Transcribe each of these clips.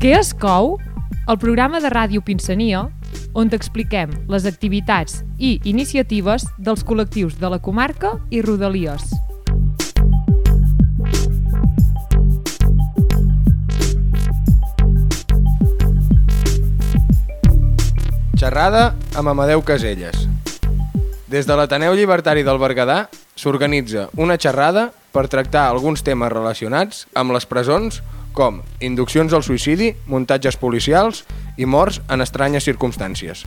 Què es cou? El programa de ràdio Pinsania, on t'expliquem les activitats i iniciatives dels col·lectius de la comarca i Rodalies. Xerrada amb Amadeu Caselles. Des de l'Ateneu Llibertari del Berguedà s'organitza una xerrada per tractar alguns temes relacionats amb les presons com induccions al suïcidi, muntatges policials i morts en estranyes circumstàncies.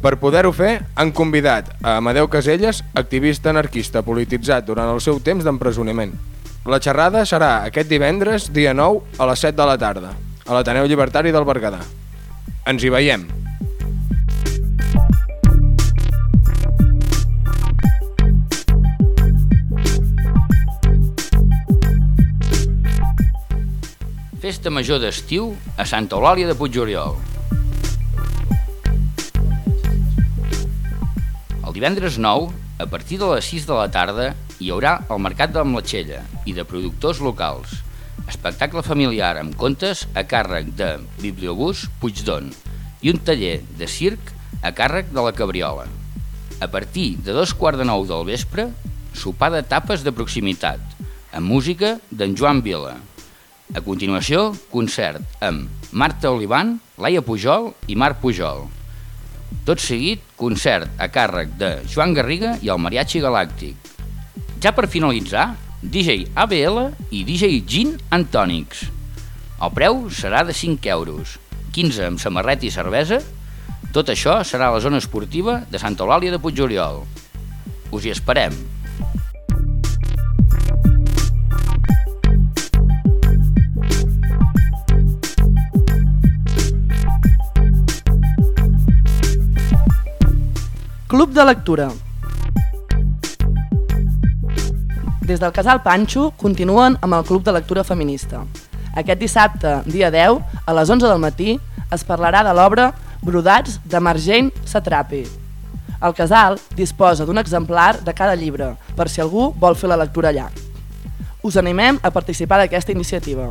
Per poder-ho fer, han convidat a Amadeu Caselles, activista anarquista polititzat durant el seu temps d'empresonament. La xerrada serà aquest divendres, dia 9, a les 7 de la tarda, a l'Ateneu Llibertari del Berguedà. Ens hi veiem! Festa Major d'estiu a Santa Eulàlia de Puigoriol. El divendres 9, a partir de les 6 de la tarda, hi haurà el Mercat de la Mlatxella i de productors locals, espectacle familiar amb contes a càrrec de Bibliobús Puigdon i un taller de circ a càrrec de la Cabriola. A partir de dos quarts de nou del vespre, sopar de tapes de proximitat, amb música d'en Joan Vila, a continuació, concert amb Marta Olivan, Laia Pujol i Marc Pujol. Tot seguit, concert a càrrec de Joan Garriga i el Mariachi Galàctic. Ja per finalitzar, DJ ABL i DJ Gin Antònics. El preu serà de 5 euros, 15 amb samarret i cervesa. Tot això serà a la zona esportiva de Santa Eulàlia de Puigoriol. Us hi esperem. Club de lectura. Des del Casal Panxo continuen amb el Club de Lectura Feminista. Aquest dissabte, dia 10, a les 11 del matí, es parlarà de l'obra Brodats de Marjane Satrapi. El casal disposa d'un exemplar de cada llibre, per si algú vol fer la lectura allà. Us animem a participar d'aquesta iniciativa.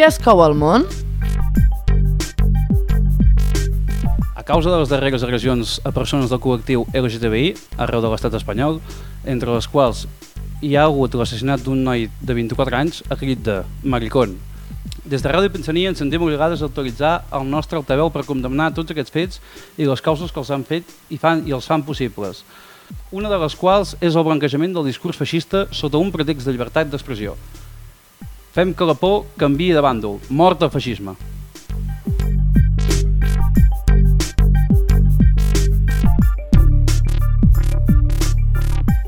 Què es cou al món? A causa de les darreres agressions a persones del col·lectiu LGTBI arreu de l'estat espanyol, entre les quals hi ha hagut l'assassinat d'un noi de 24 anys a crit de maricón. Des de Ràdio Pensania ens sentim obligades a autoritzar el nostre altaveu per condemnar tots aquests fets i les causes que els han fet i, fan, i els fan possibles. Una de les quals és el blanquejament del discurs feixista sota un pretext de llibertat d'expressió. Fem que la por canvi de bàndol. Mort al feixisme.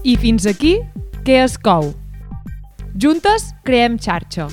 I fins aquí, què es cou? Juntes creem xarxa.